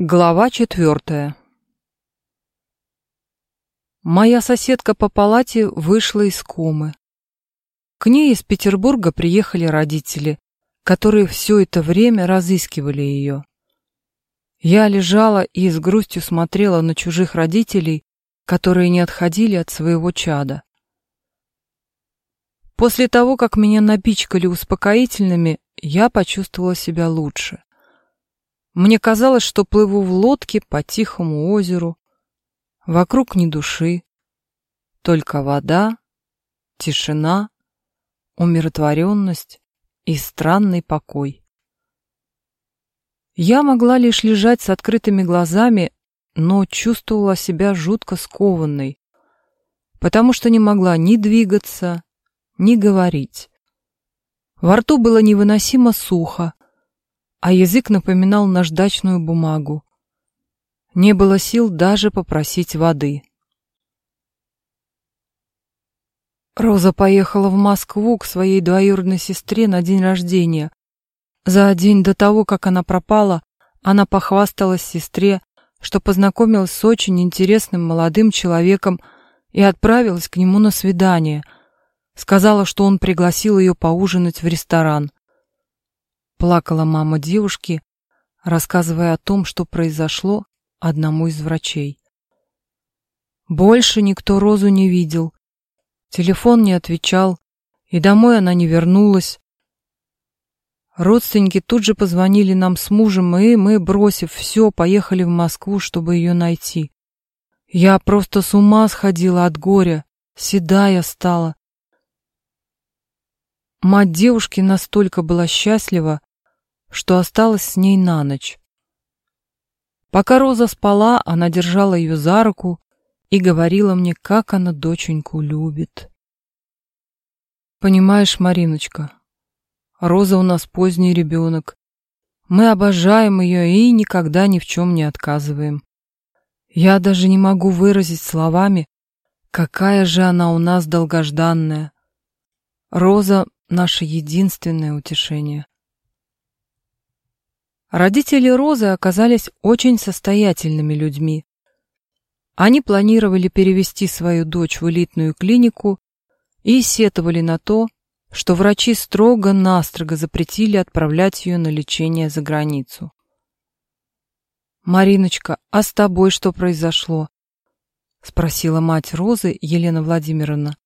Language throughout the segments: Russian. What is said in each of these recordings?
Глава четвертая Моя соседка по палате вышла из комы. К ней из Петербурга приехали родители, которые все это время разыскивали ее. Я лежала и с грустью смотрела на чужих родителей, которые не отходили от своего чада. После того, как меня напичкали успокоительными, я почувствовала себя лучше. Мне казалось, что плыву в лодке по тихому озеру. Вокруг ни души, только вода, тишина, умиротворенность и странный покой. Я могла лишь лежать с открытыми глазами, но чувствовала себя жутко скованной, потому что не могла ни двигаться, ни говорить. Во рту было невыносимо сухо, а язык напоминал наждачную бумагу. Не было сил даже попросить воды. Роза поехала в Москву к своей двоюродной сестре на день рождения. За день до того, как она пропала, она похвасталась сестре, что познакомилась с очень интересным молодым человеком и отправилась к нему на свидание. Сказала, что он пригласил ее поужинать в ресторан. Плакала мама девушки, рассказывая о том, что произошло одному из врачей. Больше никто Розу не видел. Телефон не отвечал, и домой она не вернулась. Родственники тут же позвонили нам с мужем, и мы, бросив все, поехали в Москву, чтобы ее найти. Я просто с ума сходила от горя, седая стала. Мать девушки настолько была счастлива, что осталась с ней на ночь. Пока Роза спала, она держала ее за руку и говорила мне, как она доченьку любит. Понимаешь, Мариночка, Роза у нас поздний ребенок. Мы обожаем ее и никогда ни в чем не отказываем. Я даже не могу выразить словами, какая же она у нас долгожданная. Роза — наше единственное утешение. Родители Розы оказались очень состоятельными людьми. Они планировали перевести свою дочь в элитную клинику и сетовали на то, что врачи строго-настрого запретили отправлять ее на лечение за границу. «Мариночка, а с тобой что произошло?» — спросила мать Розы Елена Владимировна,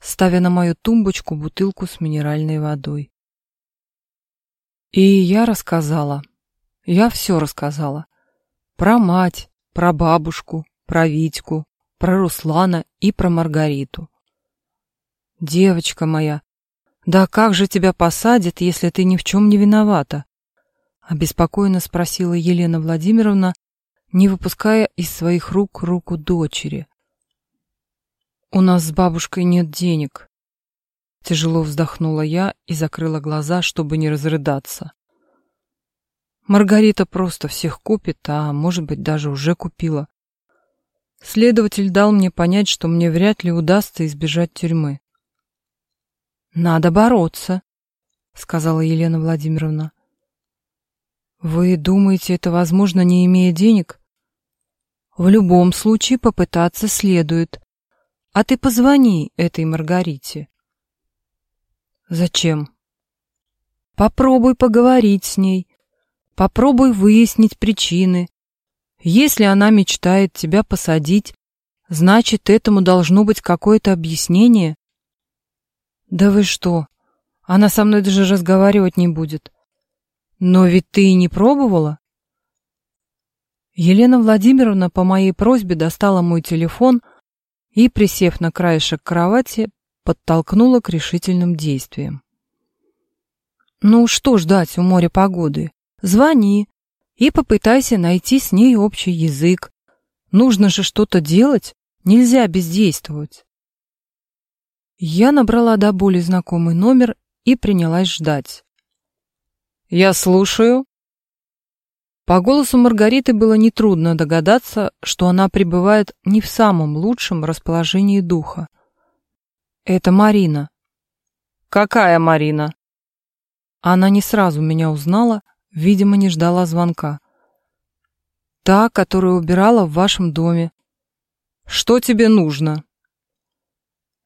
ставя на мою тумбочку бутылку с минеральной водой. И я рассказала. Я все рассказала. Про мать, про бабушку, про Витьку, про Руслана и про Маргариту. Девочка моя, да как же тебя посадят, если ты ни в чем не виновата? Обеспокоенно спросила Елена Владимировна, не выпуская из своих рук руку дочери. У нас с бабушкой нет денег. Тяжело вздохнула я и закрыла глаза, чтобы не разрыдаться. Маргарита просто всех купит, а может быть даже уже купила. Следователь дал мне понять, что мне вряд ли удастся избежать тюрьмы. «Надо бороться», — сказала Елена Владимировна. «Вы думаете, это возможно, не имея денег?» «В любом случае попытаться следует. А ты позвони этой Маргарите». «Зачем?» «Попробуй поговорить с ней. Попробуй выяснить причины. Если она мечтает тебя посадить, значит, этому должно быть какое-то объяснение. Да вы что? Она со мной даже разговаривать не будет. Но ведь ты и не пробовала? Елена Владимировна по моей просьбе достала мой телефон и, присев на краешек кровати, подтолкнула к решительным действиям. Ну что ждать у моря погоды? Звони и попытайся найти с ней общий язык. Нужно же что-то делать, нельзя бездействовать. Я набрала до боли знакомый номер и принялась ждать. «Я слушаю». По голосу Маргариты было нетрудно догадаться, что она пребывает не в самом лучшем расположении духа. «Это Марина». «Какая Марина?» Она не сразу меня узнала, Видимо, не ждала звонка. Та, которая убирала в вашем доме. Что тебе нужно?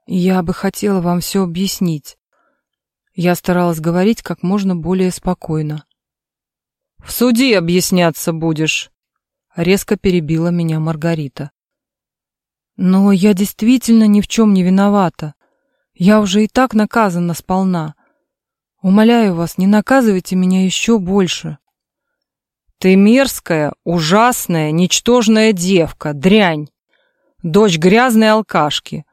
Я бы хотела вам все объяснить. Я старалась говорить как можно более спокойно. В суде объясняться будешь, резко перебила меня Маргарита. Но я действительно ни в чем не виновата. Я уже и так наказана сполна. Умоляю вас, не наказывайте меня еще больше. Ты мерзкая, ужасная, ничтожная девка, дрянь дочь грязной алкашки.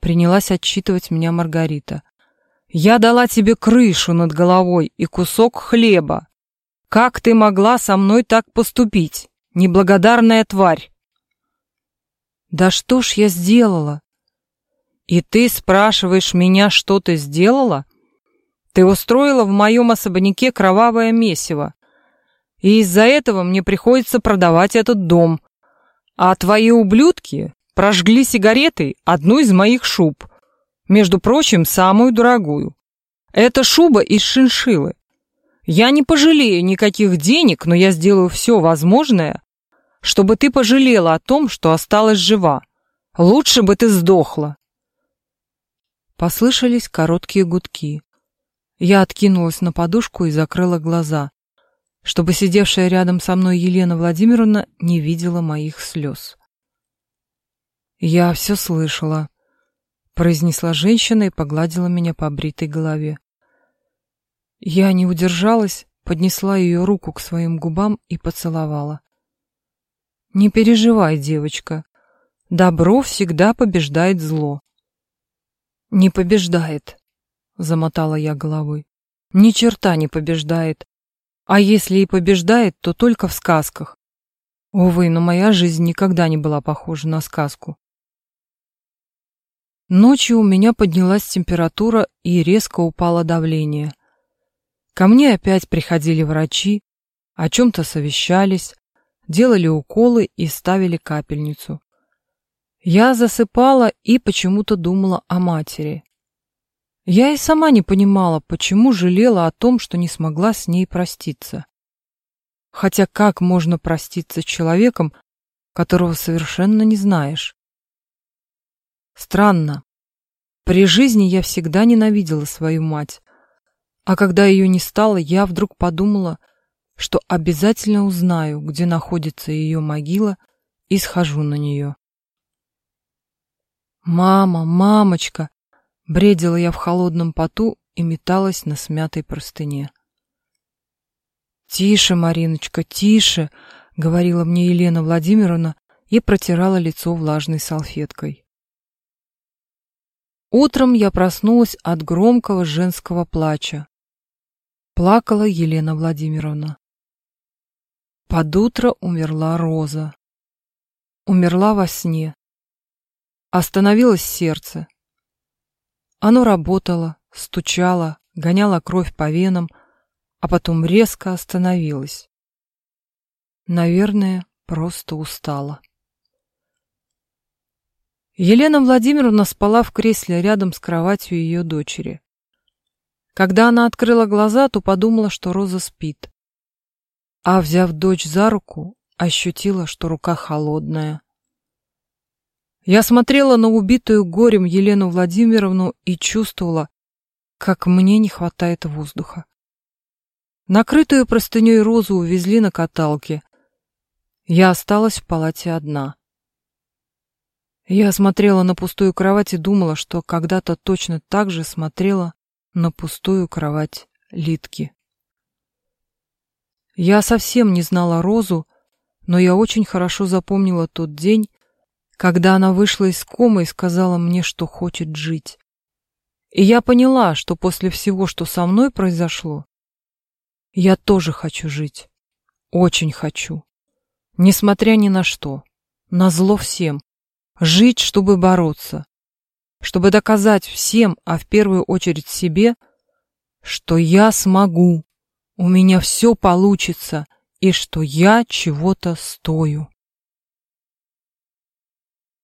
Принялась отчитывать меня Маргарита. Я дала тебе крышу над головой и кусок хлеба. Как ты могла со мной так поступить, неблагодарная тварь? Да что ж я сделала? И ты спрашиваешь меня, что ты сделала? Ты устроила в моем особняке кровавое месиво. И из-за этого мне приходится продавать этот дом. А твои ублюдки прожгли сигаретой одну из моих шуб. Между прочим, самую дорогую. Это шуба из шиншиллы. Я не пожалею никаких денег, но я сделаю все возможное, чтобы ты пожалела о том, что осталась жива. Лучше бы ты сдохла. Послышались короткие гудки. Я откинулась на подушку и закрыла глаза, чтобы сидевшая рядом со мной Елена Владимировна не видела моих слез. «Я все слышала», — произнесла женщина и погладила меня по бритой голове. Я не удержалась, поднесла ее руку к своим губам и поцеловала. «Не переживай, девочка. Добро всегда побеждает зло». «Не побеждает», — замотала я головой. «Ни черта не побеждает. А если и побеждает, то только в сказках. Увы, но моя жизнь никогда не была похожа на сказку. Ночью у меня поднялась температура и резко упало давление. Ко мне опять приходили врачи, о чем-то совещались, делали уколы и ставили капельницу. Я засыпала и почему-то думала о матери. Я и сама не понимала, почему жалела о том, что не смогла с ней проститься. Хотя как можно проститься человеком, которого совершенно не знаешь? Странно. При жизни я всегда ненавидела свою мать. А когда ее не стало, я вдруг подумала, что обязательно узнаю, где находится ее могила, и схожу на нее. «Мама, мамочка!» — бредила я в холодном поту и металась на смятой простыне. «Тише, Мариночка, тише!» — говорила мне Елена Владимировна и протирала лицо влажной салфеткой. Утром я проснулась от громкого женского плача. Плакала Елена Владимировна. Под утро умерла Роза. Умерла во сне. Остановилось сердце. Оно работало, стучало, гоняло кровь по венам, а потом резко остановилось. Наверное, просто устала. Елена Владимировна спала в кресле рядом с кроватью ее дочери. Когда она открыла глаза, то подумала, что Роза спит. А, взяв дочь за руку, ощутила, что рука холодная. Я смотрела на убитую горем Елену Владимировну и чувствовала, как мне не хватает воздуха. Накрытую простыней Розу увезли на каталке. Я осталась в палате одна. Я смотрела на пустую кровать и думала, что когда-то точно так же смотрела на пустую кровать Литки. Я совсем не знала Розу, но я очень хорошо запомнила тот день, когда она вышла из комы и сказала мне, что хочет жить. И я поняла, что после всего, что со мной произошло, я тоже хочу жить. Очень хочу. Несмотря ни на что. На зло всем. Жить, чтобы бороться. Чтобы доказать всем, а в первую очередь себе, что я смогу, у меня все получится и что я чего-то стою.